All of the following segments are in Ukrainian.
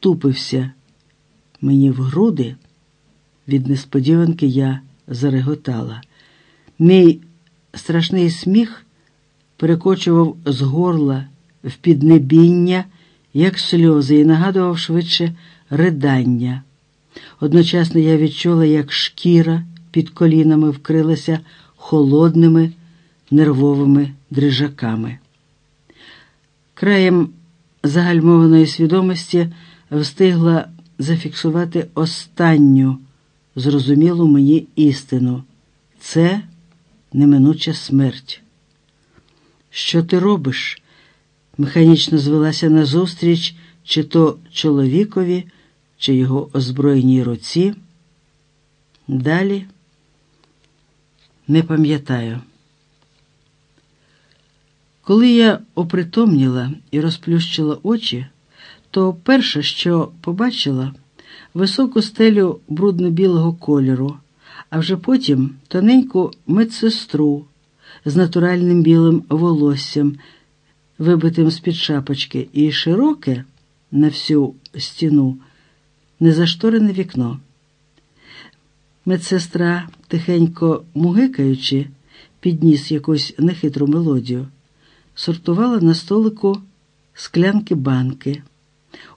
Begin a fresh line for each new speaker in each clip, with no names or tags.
втупився мені в груди. Від несподіванки я зареготала. Мій страшний сміх перекочував з горла в піднебіння, як сльози, і нагадував швидше ридання. Одночасно я відчула, як шкіра під колінами вкрилася холодними нервовими дрижаками. Краєм загальмованої свідомості встигла зафіксувати останню зрозумілу мені істину це неминуча смерть. Що ти робиш? Механічно звелася назустріч, чи то чоловікові, чи його озброєній руці. Далі не пам'ятаю. Коли я опритомніла і розплющила очі, то перше, що побачила, високу стелю брудно-білого кольору, а вже потім тоненьку медсестру з натуральним білим волоссям, вибитим з-під шапочки, і широке на всю стіну незашторене вікно. Медсестра, тихенько мугикаючи, підніс якусь нехитру мелодію, сортувала на столику склянки банки.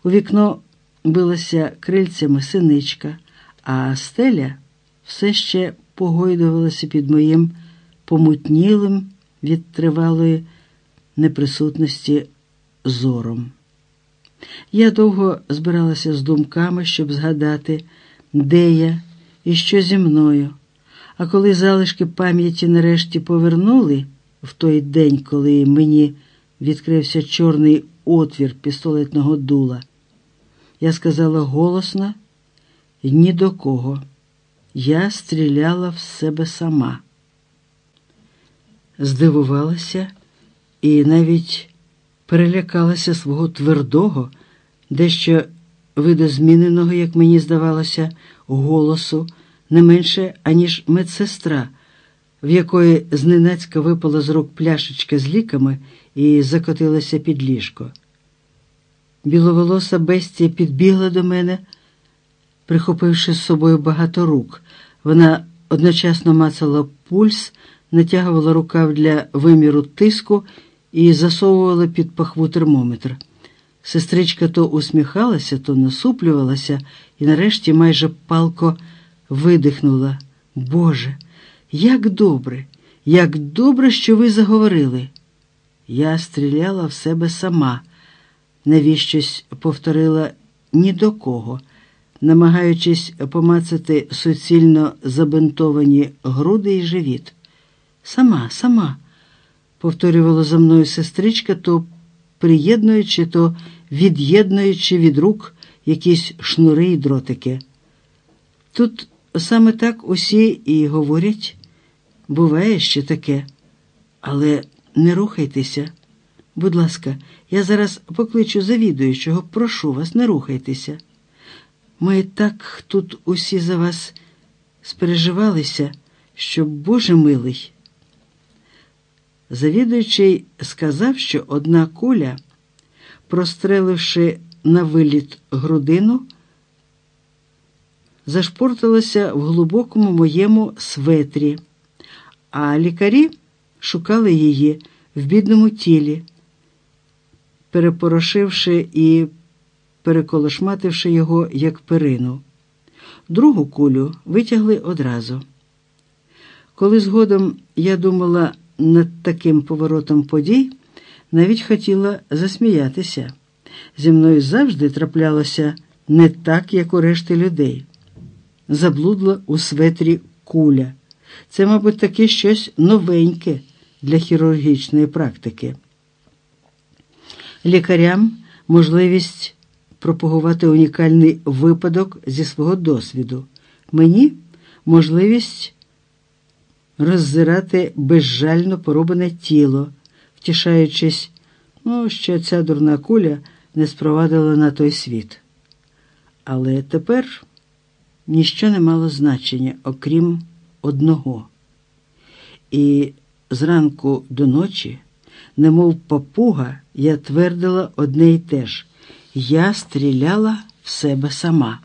У вікно билася крильцями синичка, а стеля все ще погойдувалася під моїм помутнілим від тривалої неприсутності зором. Я довго збиралася з думками, щоб згадати, де я і що зі мною. А коли залишки пам'яті нарешті повернули в той день, коли мені відкрився чорний отвір пістолетного дула, я сказала голосно ні до кого. Я стріляла в себе сама. Здивувалася і навіть перелякалася свого твердого, дещо видозміненого, як мені здавалося, голосу не менше, аніж медсестра, в якої зненацька випала з рук пляшечка з ліками і закотилася під ліжко. Біловолоса бестія підбігла до мене, прихопивши з собою багато рук. Вона одночасно мацала пульс, натягувала рукав для виміру тиску і засовувала під пахву термометр. Сестричка то усміхалася, то насуплювалася і нарешті майже палко видихнула. Боже, як добре, як добре, що ви заговорили. Я стріляла в себе сама, навіщось повторила ні до кого, намагаючись помацати суцільно забинтовані груди і живіт. Сама, сама, повторювала за мною сестричка, то приєднуючи, то від'єднуючи від рук якісь шнури і дротики. Тут саме так усі і говорять, буває ще таке, але не рухайтеся. Будь ласка, я зараз покличу завідуючого, прошу вас, не рухайтеся. Ми так тут усі за вас спереживалися, що, Боже милий. Завідуючий сказав, що одна куля, простреливши на виліт грудину, зашпортилася в глибокому моєму светрі, а лікарі шукали її в бідному тілі, перепорошивши і переколошмативши його як перину. Другу кулю витягли одразу. Коли згодом я думала над таким поворотом подій, навіть хотіла засміятися. Зі мною завжди траплялося не так, як у решти людей. Заблудла у светрі куля. Це, мабуть, таке щось новеньке для хірургічної практики. Лікарям можливість пропагувати унікальний випадок зі свого досвіду. Мені можливість роззирати безжально пороблене тіло, втішаючись, ну, що ця дурна куля не спровадила на той світ. Але тепер ніщо не мало значення, окрім одного. І зранку до ночі, немов папуга, я твердила одне й те ж: я стріляла в себе сама.